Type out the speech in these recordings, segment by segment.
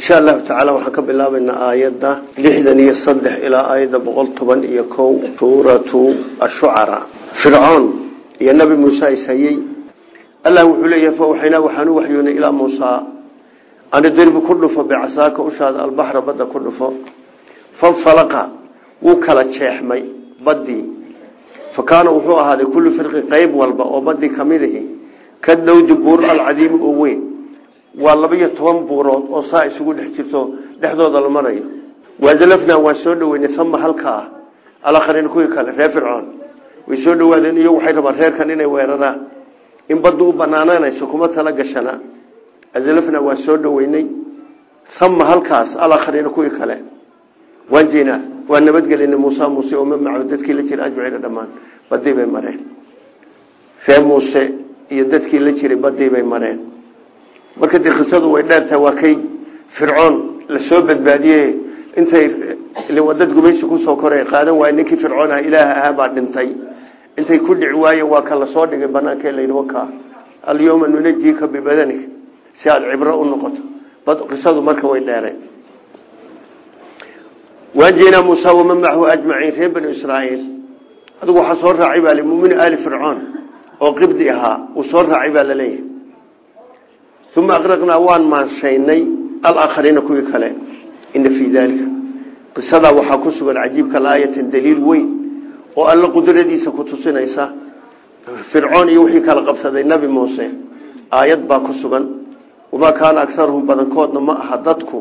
insha allahu tacaala waxaan ka bilaabaynaa aayadda lixdan iyo saddex ilaa aayadda boqol toban iyo kow suuratu ashucara. Fircoon iyo nabi muuse ishayey allah wuxuu leeyahay fawaxaynaa waxaan u waxyoonay ilaa muusaa ana derbi ku dhufo bicasaaka ushaada albaxra badda ku dhufo. Fanfalaqa wuu kala jeexmay baddii fa kaana wuxuu ahaaday kullu firqin qeyb walba oo baddii ka mid ahi ka dawdi buur alcadiimi oo weyn waa laba-iyo toban buurood oo saa isugu dhex jirto dhexdooda la marayo. Waazalafnaa waan soo dhaweynay ama halkaa alakharin kuwii kale reer fircoon. Way soo dhawaadeen iyo waxay rabaan reerkan inay weeraraan. In baddu u banaananayso kuma tala gashana. Azalafnaa waan soo dhaweynay. Ama halkaas alakharin kuwii kale. Waan jeenaa waa nabadgelina muuse muuse oo mamaco dadkii la jira ajmaciina dhammaan. Badii bay mareen. Reer muuse iyo dadkii la jiray badii bay mareen marka dee qisadu way dheertahay waa kay fircoon la soo badbaadiyey intay dad gumaysi ku soo koray qaadan waay ninkii fircoon ah ilaah ahaa baa dhintay. Intay ku dhici waaye waa ka la soo dhigay banaanka layidhi waka alyawma nunajiika bibadanik si aada cibro u noqoto. Qisadu marka way dheereen waanjeynaa muusa waman macahu ajmaciin? Reer banu israaiil. Waxaa soo raacay baa mumini aali fircoon oo qibdi ahaa uu soo raacay baa la leeyahay uma aqraqnaa waan maanshaynay alaakhariina kuwii kale ina fii daalika qisadaa waxaa ku sugan cajiibka laayatan daliil weyn oo alla qudradiisa ku tusinaysa fircoon iyo wixii kala qabsaday nabi muuse aayad baa ku sugan wamaa kaana agaruhum badankoodna ma aha dadku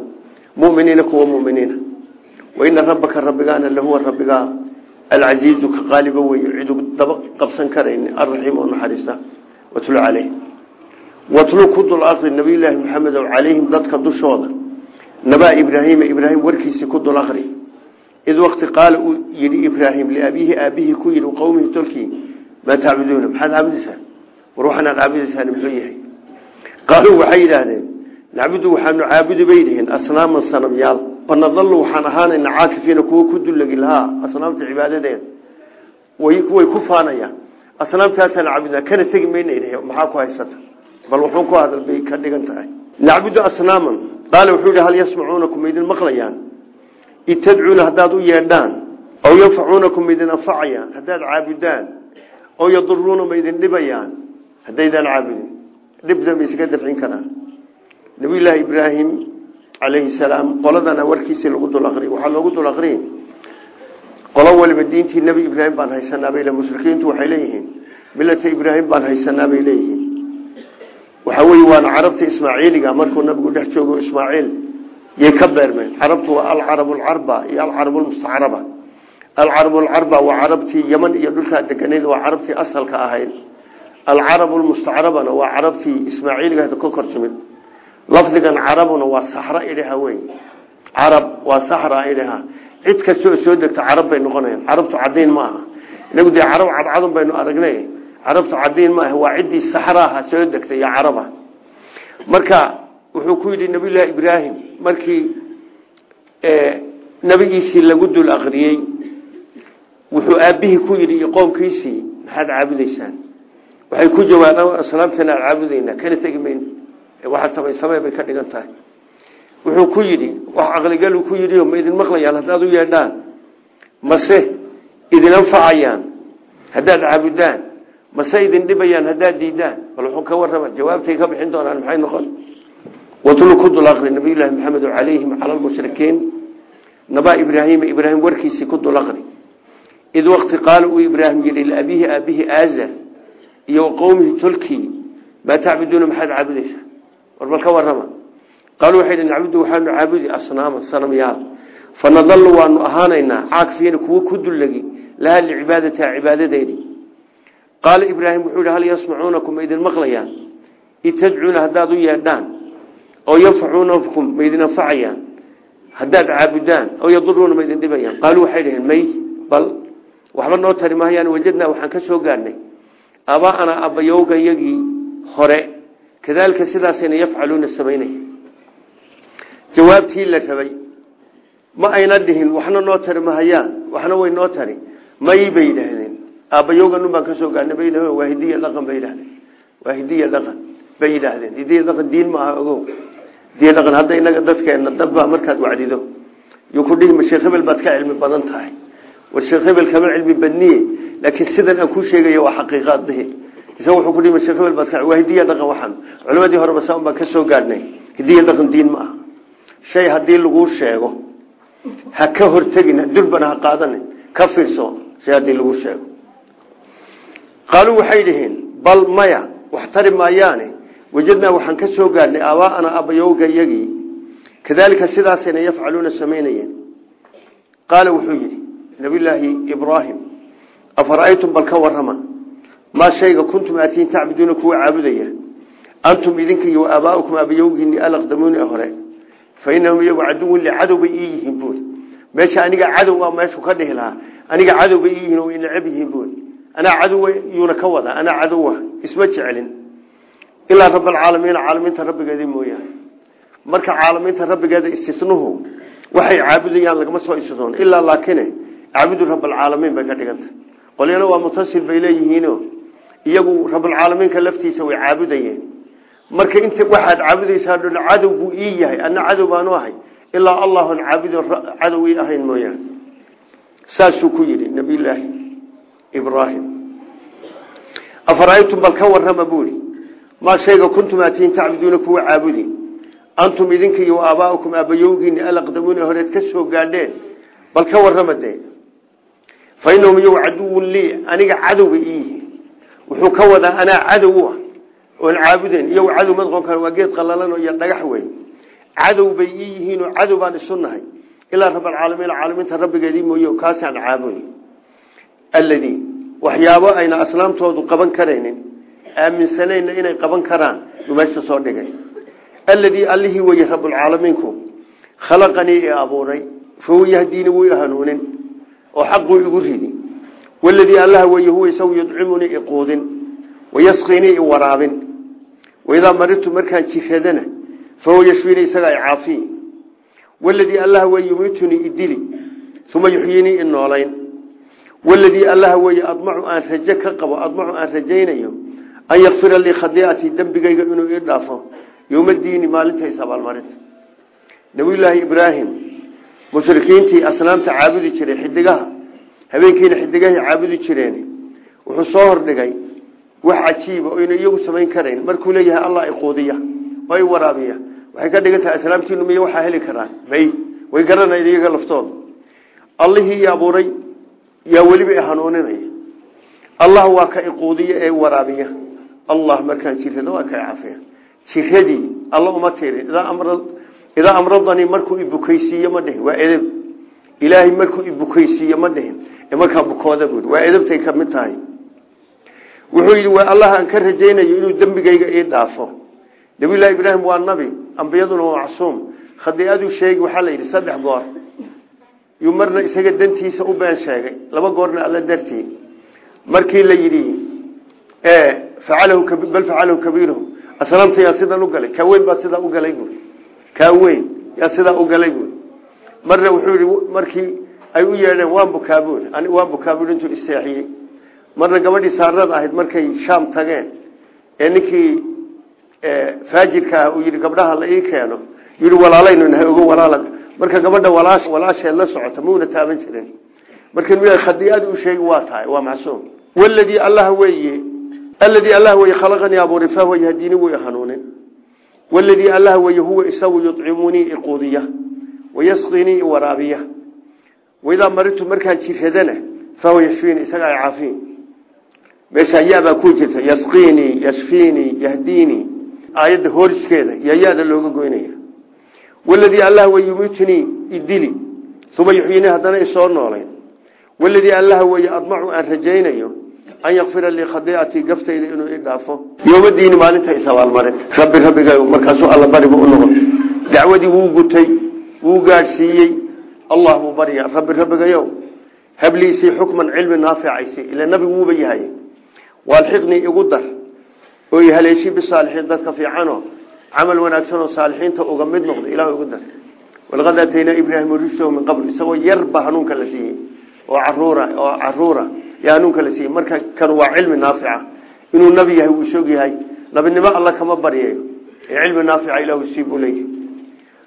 muminiina kuwa muminiina waina rabbaka rabbigaana lahuwa rabbigaa alcasiizu ka qaaliba wey cidu daba qabsan karayn alraxiim oo naxariista watlu caleyh watlu ku dul akri nabiyulaahi maxamed calayhim dadka dushooda. Nabaa ibraahima ibraahim warkiisii ku dul akri id waqti qaala uu yidhi ibraahim liabiihi aabihii ku yidhi qowmihi tolkii maa tacbuduuna maxaad caabudaysaan war waxaanaad caabudaysaan muxuu yahay? Qaaluu waxay yidhaahdeen nacbudu waxaanu caabudi bay yihiin asnaaman sanamyaal. Banadalu waxaan ahaanayna caakifiina kuwa ku dullagi lahaa asnaamta cibaadadeeda way ku faanayaan. Asnaamtaasaan caabudnaa kana bal wuxuu ku hadal bay ka dhigan tahay. Nacbudu asnaaman. Qaala wuxuu yihi hal yasmacuunakum maydin maqlayaan? Id tadcuuna haddaad u yeedhaan? Aw yanfacuunakum maydin anfacayaan? Haddaad caabudaan? Aw yaduruuna maydin dhibayaan? Haddaydaan caabudin. Dhibda ma iskaga dafcin karaan nabiyullaahi ibraahim calayhi salaam qoladana warkiisii lagu dul aqriyay waxaa loogu dul aqriyay qolo waliba diintii nebi ibraahim baan haysanaa bay mushrikiintu waxay leeyihiin waxa wey waana carabta ismaaciiliga markuu nabigu dhex joogo ismaaciil yay ka beermeen. Carabtu waa alcarab lcarba iyo alcarab lmustacraba alcarab lcarba waa carabtii yeman iyo dhulkaa deganayd waa carabtii asalka ahayd. Alcarab lmustacrabana waa carabtii ismaaciiliga ka kor timid lafdigan carabuna waa saxra idhaha wey carab waa saxra idhaha. Cid kastoo soo degta carab bay noqonayaan. Carabtu cadiin ma aha. Inagu dee carab cadcadun baynu aragnay carabtu cadiin maaha waa ciddii saxraaha soo degtay iyo caraba. Marka wuxuu ku yidhi nabiyullaahi ibraahim markii nabigiisii lagu dul aqriyey wuxuu aabihii ku yidhi iyo qoomkiisii maxaad caabudaysaan? Waxay ku jawaabaan aslaamtana aad caabudaynaa kana tegi mayno waxaad ka dhigan tahay. Wuxuu ku yidhi wax caqligalu ku yidhi ma idin maqlayaan haddaad u yeedhaan mase idin anfacayaan haddaad caabudaan mase idin dhibayaan haddaad diidaan? Bal wuxuu ka warrama jawaabtay ka bixin doonaan maxay noqon? Watlu ku dul aqri nabiyullaahi maxamed calayhim cala lmushrikiin nabaa ibraahima ibraahim warkiisii ku dul aqri id waqti qaala ibraahim yidhi liabiihi aabihi aazar iyo qowmihi tolkii maa tacbuduuna maxaad caabudaysaa? War bal ka warrama. Qaaluu waxay dhi nacbudu waxaanu caabudi asnaaman sanamyaal waanu ahaanaynaa caakifiina kuwo ku dullagi lahaa licibaadatiha cibaadadeedii qaala ibraahim wuxuu yihi hal yasmacuunakum ma idin maqlayaan. Id tadcuuna haddaad u yeedhaan oo yanfacuunakum ma idin anfacayaan. Haddaad caabudaan oo yaduruuna ma idin dhibayaan. Qaaluu waxay dhaheen may bal waxba noo tari mahayaan wajadnaa waxaan ka soo gaadhnay. Aaba'anaa abbayowgayagii hore. Kadaalika sidaasayna yafcaluuna samaynaya jawaabtii la rabay ma ayna dhihin waxna noo tari mahayaan waxna way noo tari. May aabbayowganun baan ka soo gaadhnay bay yidhahdeen waa hidiya dhaqan bay yidhahdeen. Waa dhaqan bay yidhaahdeen. Hidiya dhaqan diin ma aha ogow. Dhaqan hadda inaga dadkeena dadbaa markaad wacdido. Yuu ku dhihi ma sheekh baad ka cilmi badan tahay. War sheekh kama cilmi badniye laakiin sidan aan kuu sheegayo waa xaqiiqaad dihi isaga wuxuu ku dhihi ma sheekh baad ka waa dhaqan waxaan. Culimadii horeba saan baan ka soo gaadhnay. Hidiya dhaqan diin ma shay haddii laguu sheego ha ka hortegin durbana qaadanin ka fiirso shay haddii lagu sheego qaaluu waxay dhiheen bal maya wax tari maayaane wajadnaa waxaan ka soo gaadhnay aabaa'ana abayowga yagii kadaalika sidaasayna yafcaluuna samaynayeen qaala wuxuu yidhi nabiyulaahi ibraahim afara'aytum bal ka warrama maa shayga kuntum aatiin tacbuduuna kuwa caabudaya antum idinka iyo aabaa'ukum abayowgiini alaqdamuuni hore fa inahum iyagu li cadow bay meesha aniga cadow a meeshu ka dhihi aniga cadow bay ii yihiin way necab yihiin anaa cadowa yuuna ka wada anaa cadowa isma jecelin ilaa rabalcaalamiina caalamiinta rabbigeeda mooyaane marka caalamiinta rabbigeeda istisnuhu waxay caabudayaan lagama soo istisnoon ilaa laakine acbudu rabalcaalamiin bay ka dhigantah qolyana waa mutasil bay leeyihiino iyagu rabalcaalamiinka laftiisa way caabudayeen marka inta waxaad caabudaysaa cadow buu ii yahay ana cadow baanu ahay ilaa allahun caabudu cadow ii ahayn mooyaane saasuu ku yidhi nabiyulaahi ibraahim. Afara'aytum bal ka warrama buuri. Maa shayga kuntum aatiin tacbuduuna kuwa caabudi. Antum idinka iyo aabaa'ukum aabayowgiini alaqdamuuna horeed ka soo gaadheen bal ka warrama dee. Fa inahum iyagu caduwun lii aniga cadowba ii yihiin. Wuxuu ka wadaa anaa cadow u ah oon caabudeen. Iyagu cadow ma noqon kara waa geed qalalano iyo dhagax wey cadow bay ii yihiin oo cadow baan isu ilaa rabalcaalamiin caalamiinta rabbigeedii mooye kaasaan caabudi alladii waxyaabo ayna aslaamtoodu qaban karaynin aaminsanayna inay qaban karaan uu meesha soo dhigay. Alladii allihii weye rabulcaalamiinku khalaqanii i abuuray fahuwa yahdiini wuu hanuunin oo xaquu igu ridi waladii allaha weye huwa isagu yudcimunii iquudin wayasqinii i waraabin. Waidaa maridtu markaan jiradana fahuwa yashfiinii isagaa icaafiyi waladii allaha weye yumiitunii idili uma yuxyinii i waladii allaha weye admacu aan raje ka qabo admacu aan rajaynayo an yakfira lii khadiiatii dembigayga inuu ii dhaafo yowmadiini maalintays abaalmarinta nabiyulaahi ibraahim mushrikiintii asnaamta caabudi jiray xidigaha habeenkiina xidigahay caabudi jireen wuxuu soo hordhigay wax cajiiba oyna iyagu samayn karayn markuu leeyahay allah iquudiya oo i waraabiya waxay ka dhigan tahay aslaamtiinu miy waxaa heli karaan may way garanayn iyaga laftooda allihii abuuray yaa weliba i hanuuninaya. Allah waa ka iquudiya ee waraabiya. Allah markaan jirado waa ka cafiya jiradii alla uma tirin. Idaa amradanii markuu ibukaysiiye ma dhihin. Waa edeb. Ilaahay markuu ibukaysiiye ma dhihin. Ee markaa bukooda buui waa edebtay ka mid tahay. Wuxuu yidhi waa allah aan ka rajaynayo inuu dembigayga ii dhaafo. Nabiyullahi ibraahim waa nabi ambiyaduna waa macsuum. Khadiicaduu sheegi waxaa la yidhi saddex goor yuu isaga dantiisa u been sheegay. Laba goorna alla dartii. Markii la yidhi bal facalahu kabiiruhu. Asnaamta yaa sidan u galay? Kaa weyn baa sidaa u galay buui kaa weyn yaa sidaa u galay buui marna wuxuu markii ay u yeedheen waan bukaa buui waan bukaa buui intuu iseexiyey marna gabadhii saarada ahayd markay shaam tageen ee ninkii faajirka ah uu yidhi gabdhaha la ii keeno. Yidhi walaalaynu nahay ogo walaala marka gabadha walaash walaasheed la socota mauna taaban jirin. Marka khadiicada uu sheegi waa tahay waa macsuum. Waladii allaha weeye aladii allah weye khalaqanii abuuri fahuwa yahdini wuu hanuunin. Waladii allah weye huwa isagu yudcimunii iquudiya wayasqinii iwaraabiya waidaa maridtu markaan jiradana fahuwa yashfiini isagaa caafiin. Meeshaa yabaa ku jirta yasqinii yashfiinii yahdiinii aayadda hooriskeeda yaa ya-da looga goynaya waladii allah weye yumiitunii idili uma yuxyinii haddana isoo noolayn waladii allah weye admacu aan rajaynayo an yakfira lii khadiicatii gaftayda inuu ii dhaafo yoomadiini maalinta isabaalmarinta rabbi rabbiga markaasuu alla bariba u noqon dacwadii wuu gutay wuu gaadhsiiyey allah buu barya rabbi rabbigayow habliisii xukman cilmi naaficaysi ila nabigu wuuba yahay waalxiqnii igu dar oo i haleeshii bisaalixiin dadka fiicano camal wanaagsan oo saalixiinta uga mid noqda ilah igu dar walaqad aataynaa ibraahima rushdahu min qabl isagoo yarba hanuunka la siiyey oo caruura oo caruura yaa hanuunka la siiyey. Marka kan waa cilmi naafica inuu nabi yahay wuu isog yahay nabinimo alla kama baryayo ee cilmi naafica ilahu sii buu leeyahy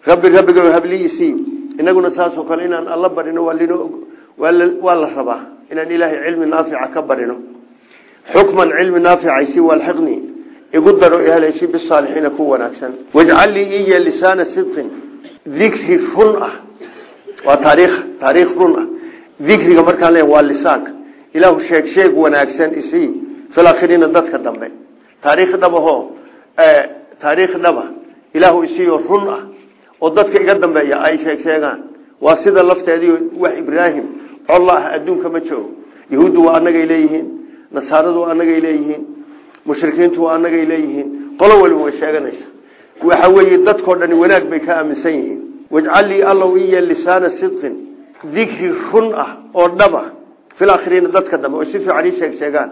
rabbi rabbiga habliisii inaguna saasoo kale inaan alla barino waa la rabaa inaan ilaahay cilmi naafica ka barino. Xukman cilmi igu daro ehlaysi bisaalixiina ku wanaagsan. Wajcal lii iya lisaana sidqin. Dikri run ah. Waa taariikh taariikh run ah. Dikriga markaan le waa lisaanka. Ilaahu sheeg sheeg wanaagsan isii filaakhiriina dadka dambe. Taariikh dhabaho taariikh dhaba. Ilaahu isiiyo run ah. Oo dadka iga dambeeya ay sheeg sheegaan. Waa sida lafteedii wax ibraahim colla ah adduunka ma joogo. Yahuuddu waa anagay leeyihiin. Nasaaradu waa anagay leeyihiin mushrikiintu waa anagay leeyihiin. Qolo waliba way sheeganaysa waxa weeye dadkao dhani wanaag bay ka aaminsan yihiin. Wajcal lii allow iya lisaana sidqin. Dikri run ah oo dhaba filaakhiriina dadka dambe oo si fiican ii sheeg sheegaan.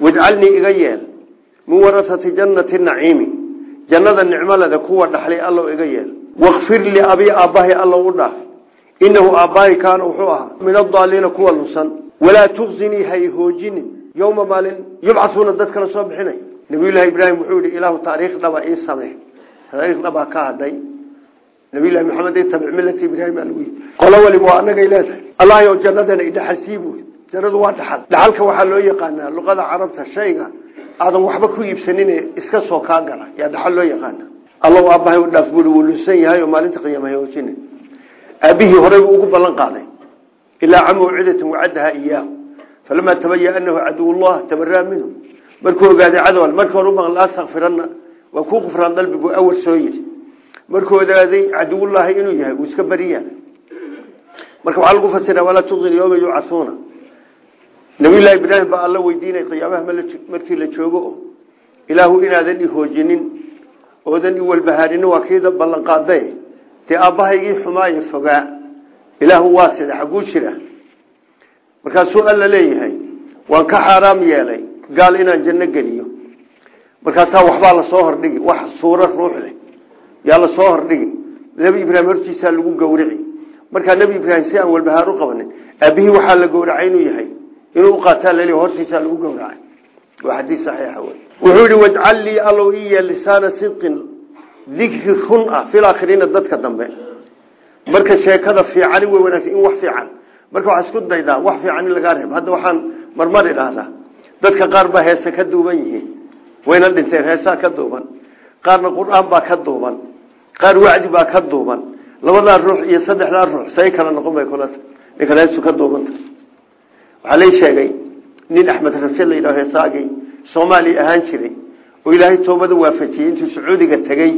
Wajcalnii iga yeel. Min warasati jannati naciimi. Jannada nicmalada kuwa dhaxlay allow iga yeel. Wakfir li abii aabbahay allow u dhaaf. Inahu aabbahay kaana wuxuu ahaa min adaaliina kuwa lunsan walaa tuqsinii hay hoojinin yowma maalin yubcasuuna dad kala soo bixinay. Nabiyullaahi ibraahim wuxuu yihi ilaahu taariikh dhaba ii samee. Taariikh dhabaa ka hadhay nabiyullahi maxamed itabic aa lagu yii qolo waliba waa anagay leedahay. Allah yow jannadana idhaxalsii buui jannadu waa dhaxal. Dhaxalka waxaa loo yaqaanaa luqada carabta shayga aadan waxba ku iibsanin iska soo kaa gala. Yaa dhaxal loo yaqaana. Allow aabbahay u dhaaf buui wuu lunsan yahay oo maalinta qiyaama hoojina aabihii horey buu ugu ballan qaaday. Ilaa falamaa tabaya anahu caduwullah tabaraa minhu markuu ogaaday cadow markii hore uban laastakfirana waa kuu qufraan dalbigu awal soo yidhi markuu ogaaday caduwullaahi inuu yahay uu iska beriya marka waxaa lagu fasira walaa tuqsin yowma yubcasuuna nabiyullahi ibraahim baa alla weydiinay qiyaamaha markii la joogo o ilaahu inaadan ihoojinin oodan iwalbahaarinin waa kiida ballanqaaday dee aabbahaygii xumaaye fogaa ilaahu waa jira markaasuu alla leeyahay waan ka xaaraam yeelay gaal inaan janno geliyo. Markaasaa waxbaa la soo hordhigi wax suuro ruux leh. Yaa la soo hordhigi. Nebi ibraahim hortiisaa lagu gowrici. Markaa nebi ibraahim si aan walbahaar u qabanin aabihii waxaa la gowracay inuu yahay. Inuu uqaataa lel hortiisaa lagu gowracay. Waa xadiis saxiixa wey wuxuu yihi wajcal lii allow iya lisaana sidqin dikri ah filaakhiriina dadka dambe. Marka sheekada fiicani way wanaagsan in wax fiican marka waxaa isku daydaa wax fiican in lagaa reeb hadda waxaan marmar idhaahdaa dadka qaar baa heese ka duuban yihiin. Wayna dhinteen heesaa ka duuban. Qaarna qur'aan baa ka duuban. Qaar wacdi baa ka duuban. Labadaa ruux iyo saddexdaa ruux say kala noqon bay kula ninkan ka duubanta waxaa lay sheegay nin axmed rase la yidhaho heesaagii ahaan jiray oo ilaahay toobada waafajiyey intuu sacuudiga tegey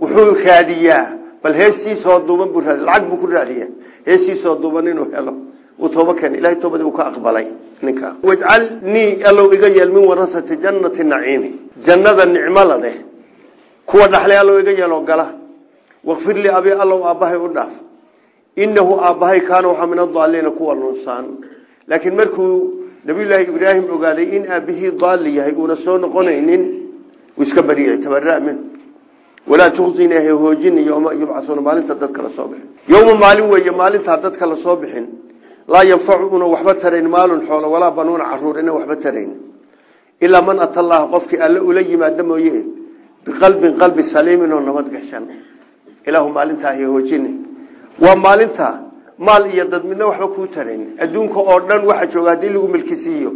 wuxuu raadiyaa bal heestiisoo duuban buu raadi lacag buu ku raadiya heestiisoo duuban inuu helo. Uu tooba keena ilahay toobadii uu ka aqbalay ninka. Wajcal nii allow iga yeel min warasati jannati naciimi. Jannada nicmala leh. Kuwa dhaxlay allow iga yeeloo gala. Wakfir lii abi allow aabbahay u dhaaf. Inahu aabbahay kaana waxaa min adaaliina kuwa lunsaan laakiin markuu nabiyullaahi ibraahim ogaaday in aabihii daali yahay uuna soo noqonaynin uu iska bariyay. Tabara min walaa tuqsini hoojini yoma yubcasuuna maalinta dadka la soo bixin. Yowma maalin weeye maalintaa dadka la soo bixin laa yanfacu una waxba tarayn maalun xoolo walaa banuuna carruur ina waxba tarayn. Ilaa man ata allaha qofkii alle ula yimaado mooye biqalbin qalbi saliimin oo nabad gashan ilaahu maalintaa hoojini. Waa maalinta maal iyo dad midna waxba kuu tarayn. Adduunka oo dhan waxa jooga haddii lagu milkisiiyo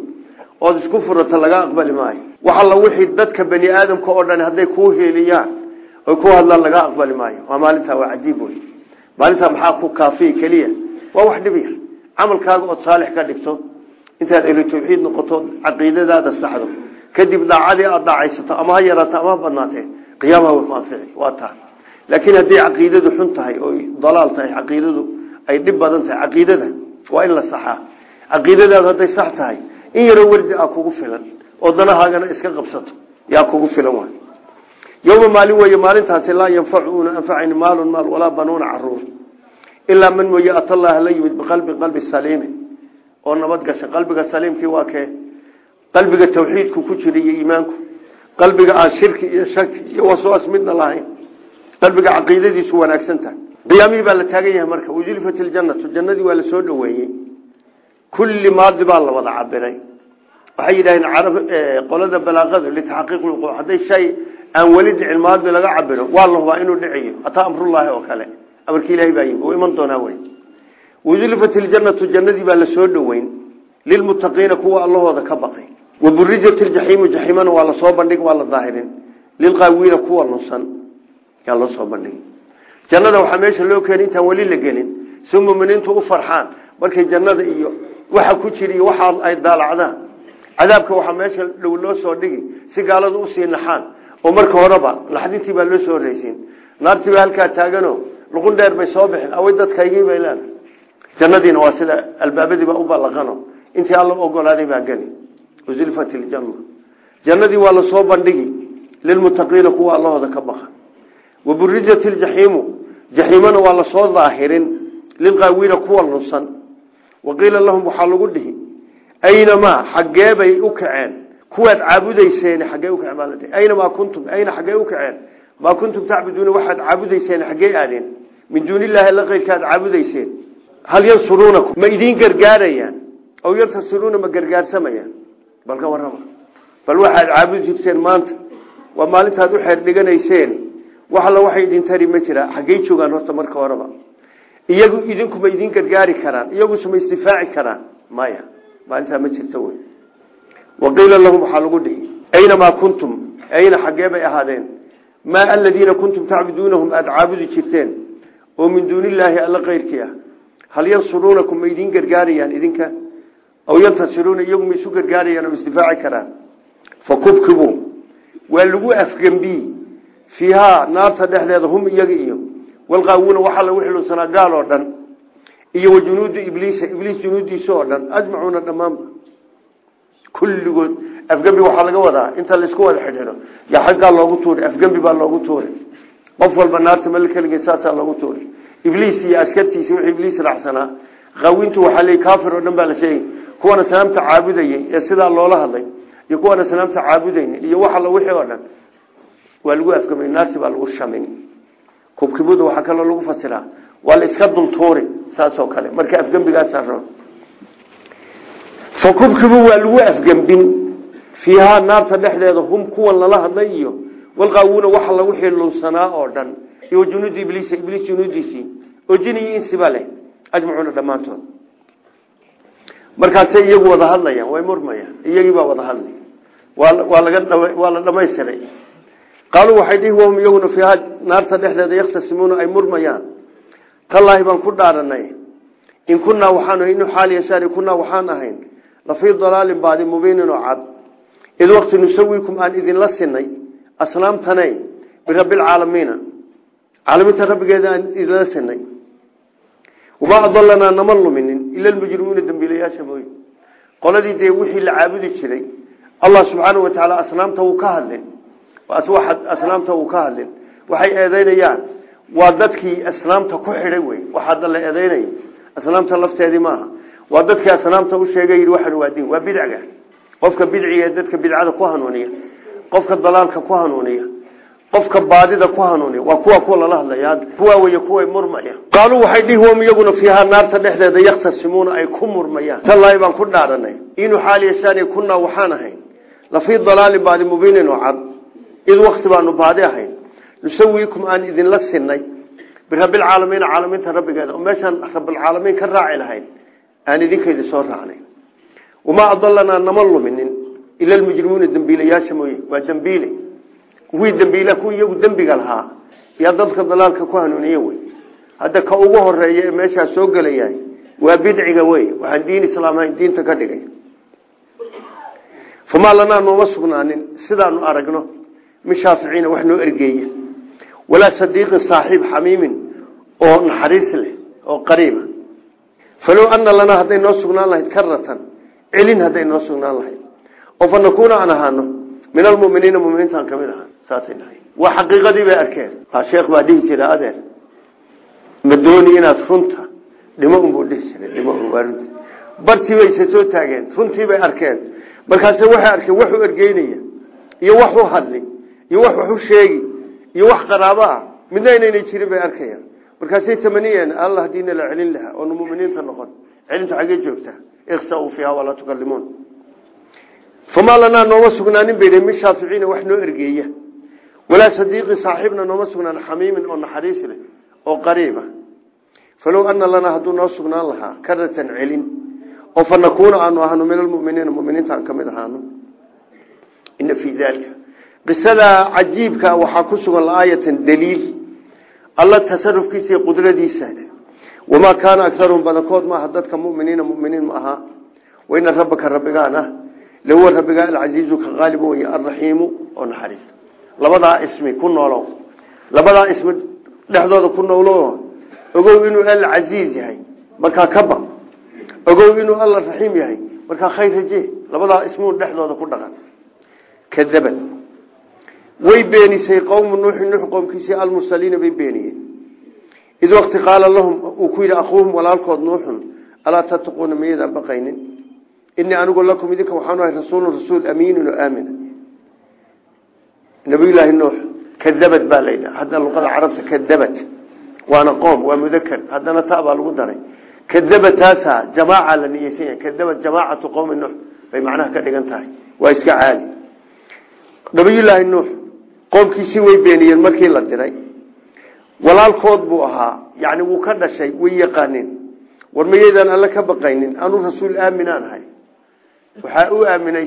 ood isku furato laga aqbali maayo. Wax alla wixii dadka bani aadamka oo dhan hadday kuu oy ku hadlaan laga aqbali maayo. Waa maalintaa waa cajiib wey maalintaa maxaa ku kaafiya keliya? Waa wax dhib yar. Camalkaaga ood saalix ka dhigto intaad ehlu tawxiid noqoto caqiidadaada saxdo kadib daacadii aada daacaysato ama ha yaraato ama ha badnaatee qiyaamaha wa maafici waa taa. Laakiin haddii caqiidadu xun tahay oy dalaal tahay caqiidadu ay dhib badan tahay caqiidada waa in la saxaa. Caqiidadaadu hadday sax tahay in yaroo wardi a kugu filan oo danahaagana iska qabsato yaa kugu filan waay yowma maalin weeye maalintaasi laa yanfacu una anfacayn maalun maal walaa banuuna carruur ilaa man mooye atallaha la yimid biqalbin qalbi saliimi oo nabad gasha qalbiga saliimkii waa kee qalbiga tawxiidku ku jira iyo iimaanku qalbiga aan shirki iyo shaki iyo waswaas midna lahayn qalbiga caqiidadiisu wanaagsan tahay qiyaamihii baa la taagan yahay marka wajulifat iljannatu jannadii waa la soo dhoweeyey kulli maadi baa la wada cabiray waxay yidhahdeen qolada aan weli dhicin maadmi laga cabiro waa la hubaa inuu dhicayo hataa amrullaahi oo kale. Amarkii ilahay baa yimi iman doonaa wey wuzlifat iljannatu jannadii baa la soo dhoweyn. Lilmuttaqiina kuwa allahooda ka baqay. Waburijat iljaxiimu jaxiimana waa la soo bandhig waa la daahirin lilqaawiina kuwa lunsan yaa loo soo bandhigi jannada waxaa meesha loo keeni intaan weli la gelin. Si muminiintu u farxaan. Markay jannada iyo waxa ku jira iyo waxa ay daalacdaan. Cadaabka waxaa meesha dhow loo soo dhigi. Si gaaladu u sii naxaan oo marka horeba naxdintii baa loo soo horeysiin naartii baa halkaa taagano luqun dheer bay soo bixin. Away dadkaygii bay leedahay. Jannadiina waa sida albaabadiibaa u ballaqano. Intii alla ogolaaday baa geli uzilfat iljanna jannadii waa la soo bandhigi. Lilmuttaqiina kuwa allahooda ka baqa. Waburijat iljaxiimu jaxiimana waa la soo daahirin lilqaawiina kuwa lunsan. Waqiila lahum waxaa lagu dhihi. Aynamaa xaggee bay u kaceen kuwaad caabudayseen xaggee ukaceen baa la dhihi aynamaa kuntum? Ayna xaggee u kaceen? Maa kuntum tacbuduuna? Waxaad caabudayseen xaggee aadeen? Min duuni illaahi alla keyrka aad caabudayseen. Hal yansuruunakum? Ma idiin gargaarayaan? Aw yantasiruuna ma gargaarsamayaan? Bal ka warrama. Bal waxaad caabudi jirteen maanta. Waa maalintaad u xeer dhiganayseen. Wax alla waxay idin tari ma jiraa xaggey joogaan horta marka horeba iyagu idinkuma idin gargaari karaan. Iyagusuma isdifaaci karaan. Maya maalintaa ma jirto waqiila lahum waxaa lagu dhihi aynamaa kuntum? Ayna xaggee bay ahaadeen. Maa aladiina kuntum tacbuduunahum aada caabudi jirteen? Oo min duuni illaahi alla keyrkii ah. Hal yansuruunakum ma idin gargaarayaan idinka? Aw yantasiruuna iyagu ma isu gargaarayaan oo isdifaaci karaan? Fakubkibuu waa lagu afgembi fiihaa naarta dhexdeeda hum iyaga iyo. Walqaawuuna waxaa lagu xilunsanaa gaal oo dhan. Iyo wa junuudu ibliisa ibliis junuudiisa oo dhan. Ajmacuuna dhammaanba kulligood afgembi waxaa laga wadaa inta la isku wada xidhiidho. Yaa xaggaa loogu tuuray afgembi baa loogu tuuray qof walba naarta mala keligee saasaa loogu tuuray ibliis iyo askartiisi wixii ibliis raacsanaa qaawintu waxaa leey kaafir oo dhan baa la sheegay. Kuwana sanaamta caabudayey ee sidaa loola hadlay iyo kuwana sanaamta caabudayni iyo wax alla wixii oo waa lagu afgamay naarti baa lagu shamin. Kubkibuda waxaa kaloo lagu fasiraa. Waa la iska dultuuri saasoo kale. Marka afgembigaasa ro fa kubkibu waa lagu afgembin fiihaa naarta dhexdeeda hum kuwan lala hadlay iyo walqaawuuna waxa lagu xilunsanaa oo dhan. Iyo junuudi ibliis ibliis junuudiisii. Oo jini iyo insiba leh. Ajmacuuna dhammaantood. Markaasay iyagu wada hadlayaan way murmayaan. Iyagiibaa wada hadlay. Waa la dhamaystiray. Qaaluu waxay dhihi wahum iyaguna fiihaa naarta dhexdeeda yakhtasimuuna ay murmayaan. Tallaahi baan ku dhaaranay in kunaa waxaan inu xaal yashaari kunaa waxaan ahayn lafii dalaalin baadi mubiinin oo cad. Id waqti nusawikum aan idinla sinay asnaamtane birabbi lcaalamiina caalamiinta rabbigeeda aan idinla sinay. Wamaa adalanaa nama luminin ila lmujrimuuna dambiilayaasha mooye qoladii dee wixii la caabudi jiray allah subxaanau wa tacaala asnaamta wuu ka hadlin. Asnaamta wuu ka hadlin. Waxay eedeynayaan waa dadkii asnaamta ku xidhay wey waxaada la eedeynayo asnaamta lafteedii maaha waa dadkii asnaamta u sheegay yidhi waxan waa diin waa bidcaga qofka bidciga dadka bidcada ku hanuuniya qofka dalaalka ku hanuuniya qofka baadida ku hanuuniya waa kuwa kuwa lala kuwa wey kuwa murmaya. Qaaluu waxay dhihi iyaguna fiihaa naarta dhexdeeda yakhtasimuuna ay ku murmayaan. Tallaahi baan ku dhaaranay inuu xaal yashaani kunaa waxaan ahayn. Lafii dalaalin baadi mubiinin oo cad. Id wakti baanu baadi ahayn. Nusawiikum aan idinla sinay birabbilcaalamiina caalamiinta rabbigeeda. Oo meeshaan rabbilcaalamiin ka raaci lahayn aan idinkaydi soo raacnay. Wamaa adalanaa nama luminin. Ila lmujrimuuna dembiilayaasha mooye waa dembiile kuwii dembiila kuwii iyagu dembiga lahaa yaa dadka dalaalka ku hanuuniye wey. Hadda ka ugu horreeya ee meeshaa soo gelayahay waa bidciga wey. Waxaan diin islaam ahayn diinta ka dhigay. Famaa lanaa nooma sugnaanin sidaanu aragno min shaaficiina wax noo ergeeya. Walaa sadiiqin saaxiib xamiimin oo naxariis leh oo qariiba falow ana lanaa hadday noo sugnaan lahayd karatan celin hadday noo sugnaan lahayd oo fa nakuuna aan ahaano min almuminiina muminiintaan ka mid ahaan saasay dhahay waa xaqiiqadii bay arkeen sheekh baa dhihi jira adeer ma dooni inaad runta dhimo unbuu dhihi jiray dhimo un waa runti bartii bayse soo taageen runtii bay arkeen markaase waxay arkeen wax u ergeynaya iyo wax u hadli iyo wax wax u sheegi iyo wax qaraabo ah midna inaynay jirin bay arkayaan markaasay tamaniyeen alla hadiina la celin lahaa oonu muminiinta noqon. Celintu xaggee joogta ikhsau fiiha walaa tukalimuun famaa lanaa nooma sugnaanin bay min shaaficiina wax noo ergeeya. Walaa sadiiqi saaxiibna nooma sugnaan xamiimin oo naxariis leh oo qariiba. Falow ana lanaa hadduu noo sugnaan lahaa karatan celin. Oo fa nakuuna aanu ahno min almuminiina muminiinta aan ka mid ahaano ina fii dalika qisadaa cajiibka waxaa ku sugan laaayatan daliil alla tasarufkiisa iyo qudradiisa. Wamaa kaana agaruhum badankood maaha dadka muminiina muminiin ma aha. Waina rabbaka rabbigaan ah lahuwa rabbigaa alcasiizu ka qaalib wey alraxiimu oo naxariis. Labadaa ismi ku noolow. Labadaa ismi dhexdooda ku noolo ogow inuu alla casiiz yahay markaa ka ba ogow inuu alla raxiim yahay markaa khayr raje. Labadaa ismuun dhexdooda ku dhaqan. Kadabad way beenisay qowmu nuuxi nuux qowmkiisii almursaliina bay beeniyeen. Id waqti qaala lahum uu ku yidhi akhuuhum walaalkood nuuxun alaa tattaquuna miyaydaan baqaynin? Inii anigu lakum idinka waxaanu ahay rasuulun rasuul amiinun oo aamina nabiyullaahi nuux kadabad baa laydhaha hadda luqada carabta kadabad. Waana qoom waa mudaker haddana ta baa lagu daray. Kadabad taasaa jamaaca la niyeysan yahay jamaacatu qowmi nuux bay macnaha ka dhigan tahay. Waa iska caadi nabiyullaahi nuux qoomkiisii way beeniyeen markii la diray. Walaalkood buu ahaa yani wuu ka dhashay way yaqaaneen war mayaydaan alle ka baqaynin anuu rasuul aaminaan ahay. Waxaa u aaminay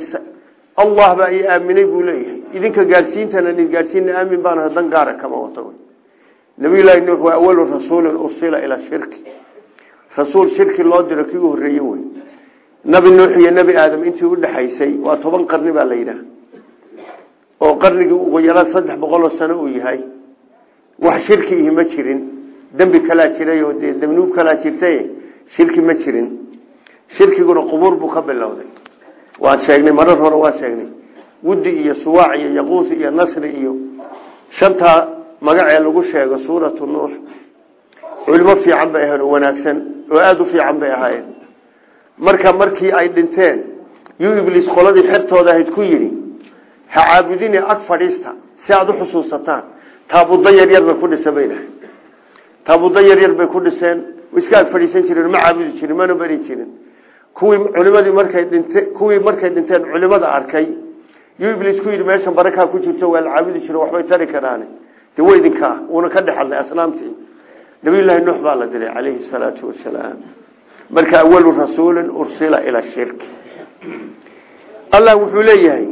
allah baa ii aaminay buu leeyahay. Idinka gaadhsiintana idin gaadhsiina aamin baan dan gaara kama wato. Nabiyullaahi nuux waa awalu rasuulin ursila ilaa shirki. Rasuul shirki loo diro kii u horreeye wey. Nabi nuux iyo nebi aadam intii udhexaysay waa toban qarni baa la yidhaah oo qarnigii ugu yaraan saddex boqol oo sano uu yahay. Wax shirki ihi ma jirin. Dembi kalaa jiray dee damnuub kalaa jirtay shirki ma jirin. Shirkiguna qubuur buu ka bilowday. Waan sheegnay marar hore waan sheegnay. Wuddi iyo suwaac iyo yaquus iyo nasri iyo shantaa magacee lagu sheego suuratu nuux. Culimo fiican bay oo wanaagsan oo aada u fiican bay ahaayeen. Marka markii ay dhinteen yuu ibliis qoladii xertooda ku yidhi ha ag fadhiista si aada u xusuusataan. Taabuda yaryar bay ku dhisa bay dhahay taabuda yaryar bay ku dhiseen. Iska ag fadhiisan jireen ma caabudi jirin mana beri jirin. Kuwii culimadii markay dhinte kuwii markay dhinteen culimada arkay yuu ibliis ku yidhi meeshan barakaa ku jirto waa caabudi jiro waxbay tari karaan dee wa idinkaa uuna ka dhex hadlay asnaamtii. Nabiyullaahi nuux baa la diray calayhi salaatu wasalaam marka awalu rasuulin ursila ila shirki. Allah wuxuu leeyahay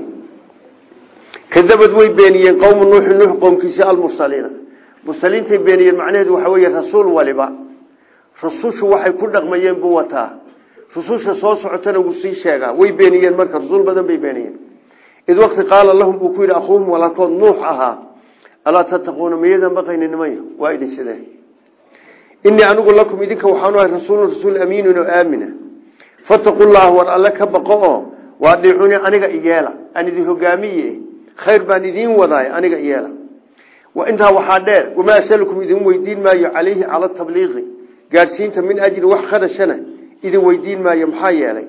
kadabad way beeniyeen qowmu nuuxi nuux qowmkiisi almursaliina mursaliintay beeniyeen macnaheedu waxa weeye rasuul waliba. Rusushu waxay ku dhaqmayeen buu wataa. Rususha soo socotana wuu sii sheegaa. Way beeniyeen marka rasuul badan bay beeniyeen. Id waqti qaala lahum uu ku yidhi akhuuhum walaalkood nuux ahaa alaa tattaquuna miyadan baqaynin nimayo waa idin sidee inii anigu lakum idinka waxaanu ahay rasuulun rasuul amiinun oo aamina. Fataqu llah war alle ka baqo oo waadiicuni aniga iyeela. Aan hogaamiye khayr baan idiin wadaay aniga iyeela intaa waxaa dheer wamaa asalukum idin weydiin maayo calayhi cala tabliiqi gaadhsiinta min ajri wax khadashana idin weydiin maayo maxaa yeelay?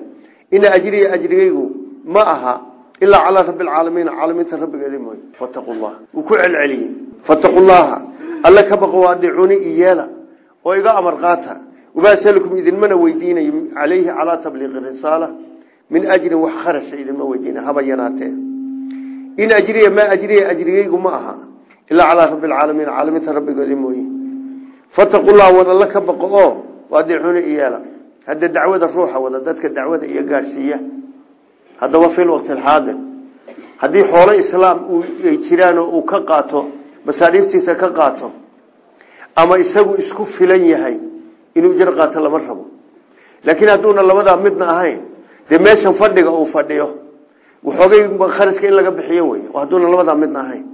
Ina ajriya ajrigaygu ma aha ilaa calaa rabbi alcaalamiin caalamiinta rabbigeedi mooy fataqu llah wuu ku celceliyey. Fataqu llaha alle ka baqo waadiicuni iyeela oo iga amar qaata. Wamaa asalukum idinmana weydiinayo calayhi calaa tabliiqi risaala. Min ajrin wax kharasha idinma weydiina haba in ajriya maa ajriya ajrigaygu ma aha. Ilaa calaa rabbi alcaalamiin caalamiinta rabbigoodi mooye. Fataqu llah war alle ka baqo oo waadiicuni iyeela hadda dacwada ruuxa wada dadka dacwada iyo gaadhsiiya. Haddaba fi lwaqti alxaadir. Haddii xoolo islaam ay jiraan oo uu ka qaato masaariiftiisa ka qaato ama isagu isku filan yahay inuu jar qaato lama rabo. Laakiin hadduuna labadaa midna ahayn dee meeshan fadhiga uu fadhiyo waxoogay kharashka in laga bixiyo wey hadduuna labadaa midna ahayn.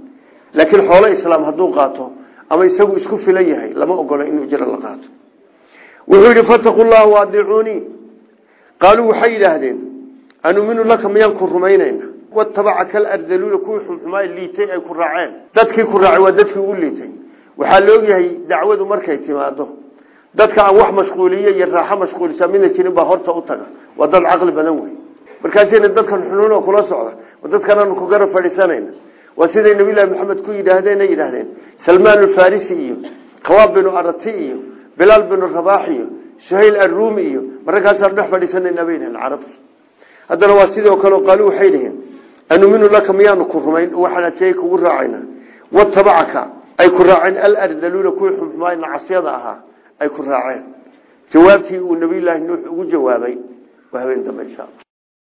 Laakiin xoolo islaam hadduu qaato ama isagu isku filan yahay lama ogolo inuu jiro la qaato. Wuxuu yidhi fataqu llah waadiicuunii qaaluu waxay yidhaahdeen anuminu laka miyaan ku rumaynayna watabaca kal ardaluuna kuwii xumxumaa liitay ay ku raaceen. Dadkii ku raacay waa dadkii ugu liitay. Waxaa la ogyahay dacwadu markay timaado dadka aan wax mashquuliye iyo raaxo mashquulisa midna jirin baa horta u taga. Waa dad caqli badan wey markaasina dadkan xunuun kula socda dadkanaanu ku garab fadhiisanayna waa siday nabiylahi maxamed ku yidhaahdeen ay yidhaahdeen salmaan alfarisi iyo kawaab binu arati iyo bilaal binu rabaax iyo suhayl arruumi iyo mararkaasaan dhex fadhiisanayna bay dhaheen haddana waa sidoo kale qaalu waxay dhaheen anuminu laka miyaanu ku rumayn waxaan adseeyey kugu raacayna. Watabacaka ay ku raaceen alardaluuna kuwii xumxumaay nacasyada ahaa ay ku raaceen. Jawaabtii uu nabiyullaahi nuux ugu jawaabay waa habeen dambe insha